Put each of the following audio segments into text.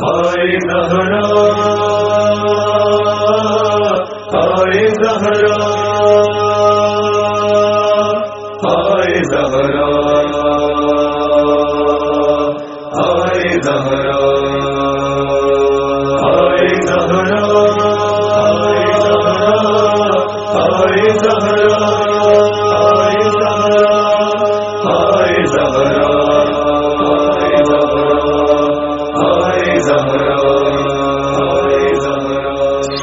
ہائے زہرا ہائے زہرا ہائے زہرا ہائے زہرا ہائے زہرا۔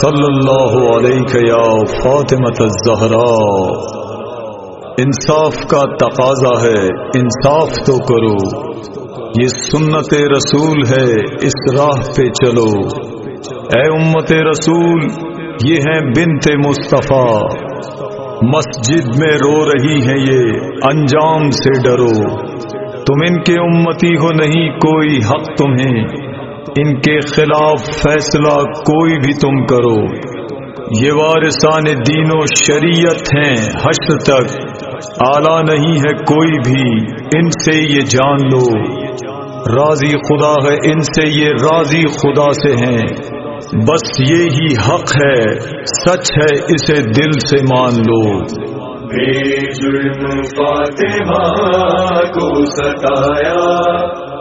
صلی اللہ علیہ یا فاطمت الزہرا۔ انصاف کا تقاضا ہے، انصاف تو کرو۔ یہ سنت رسول ہے، اس راہ پہ چلو۔ اے امت رسول، یہ ہیں بنت مصطفیٰ۔ مسجد میں رو رہی ہیں یہ، انجام سے ڈرو۔ تم ان کے امتی ہو، نہیں کوئی حق تمہیں۔ ان کے خلاف فیصلہ کوئی بھی تم کرو۔ یہ وارثان دین و شریعت ہیں، حشر تک۔ اعلی نہیں ہے کوئی بھی۔ ان سے یہ جان لو۔ راضی خدا ہے، ان سے یہ راضی خدا سے ہیں۔ بس یہی حق ہے، سچ ہے، اسے دل سے مان لو۔ بے جرم فاطمہ کو ستایا۔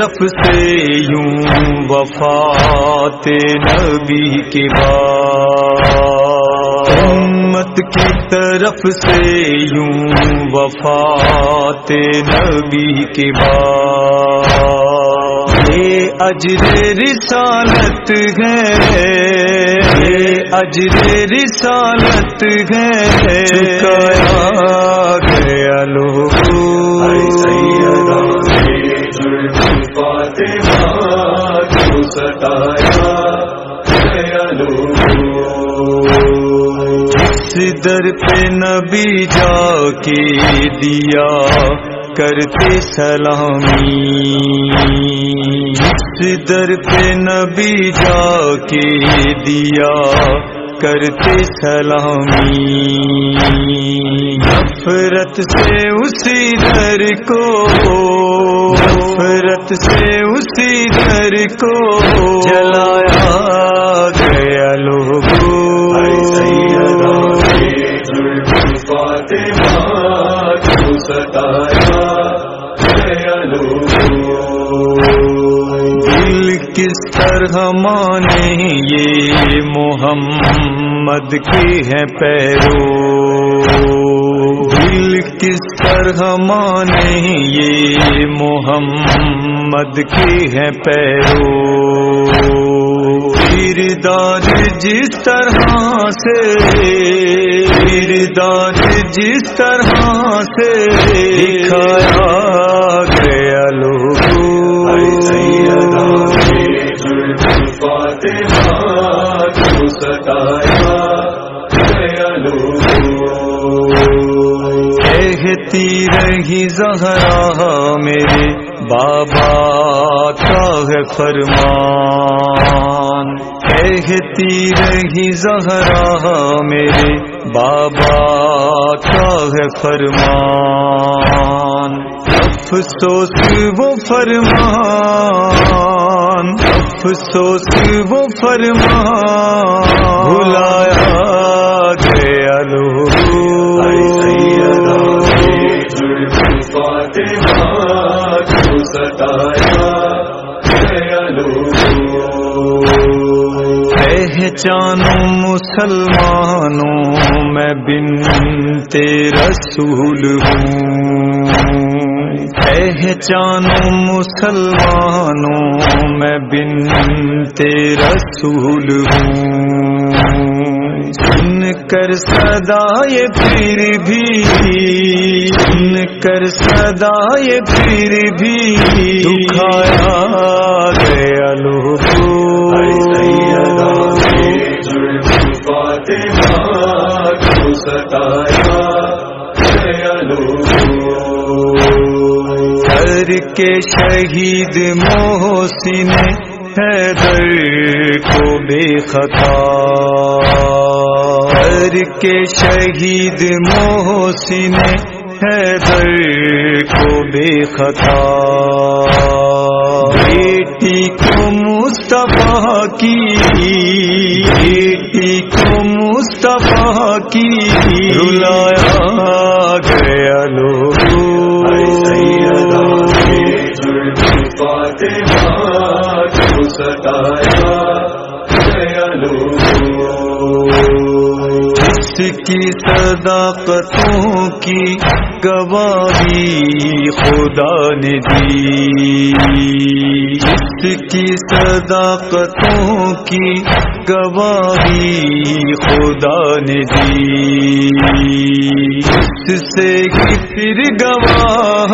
طرف سے یوں وفات نبی کے بعد۔ امت کی طرف سے یوں وفات نبی کے بعد۔ یہ اجر رسالت ہے۔ یہ اجر رسالت ہے۔ در پہ نبی جا کے دیا کرتے سلامی۔ اس در پہ نبی جا کے دیا کرتے سلامی۔ نفرت سے اسی در کو، نفرت سے اسی در کو۔ جلایا ستایا دل کس طرح مانے یہ محمد کے ہیں پیرو؟ دل کس طرح مانے یہ محمد کے ہیں پیرو؟ کردار جس طرح سے کردار جس طرح سے دکھایا گیا اے لوگوں ستایا گیا لوگوں۔ کہتی رہی زہرا میرے بابا کا ہے فرمان۔ کہتی رہی زہرا میرے بابا کا ہے فرمان، افسوس وہ فرمان، افسوس وہ فرمان۔ بھلایا گیا اے سیدہ ستایا۔ پہچانو مسلمانوں، میں بن رسول ہوں۔ پہچانو مسلمانوں، میں بن رسول ہوں۔ سن کر صدا یہ پھر بھی، سن کر صدا یہ پھر بھی دکھایا۔ کے شہید محسن حیدر کو بے خطا۔ کر کے شہید محسن حیدر کو بے خطا۔ بیٹی کو مصطفیٰ کی، بیٹی کو مصطفیٰ کی صداقتوں کی گواہی خدا نے دی۔ اس کی صداقتوں کی گواہی خدا نے دی۔ اس سے ہی پھر گواہ،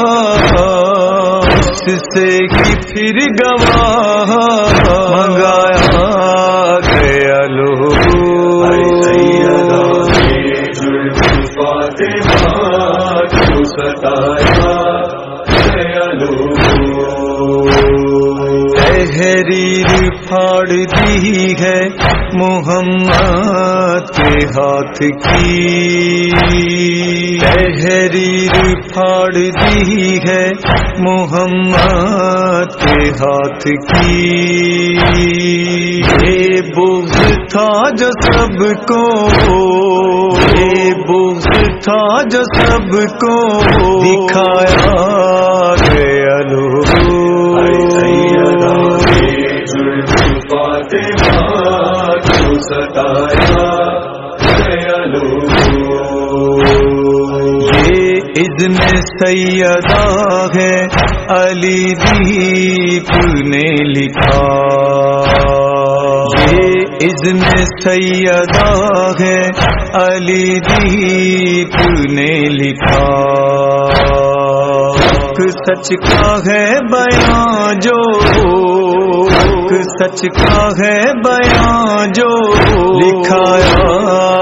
اس سے ہی پھر گواہ، منگایا محمد کے ہاتھ کی تحریر پھاڑ دی ہے، محمد کے ہاتھ کی۔ یہ بغض تھا جو سب کو، یہ بغض تھا جو سب کو۔ دکھایا یہ اذن سیدہ ہے علی دیپ نے لکھا یہ اذن سیدہ ہے علی دیپ نے لکھا سچ کا ہے بیان جو سچ کا ہے بیان جو لکھایا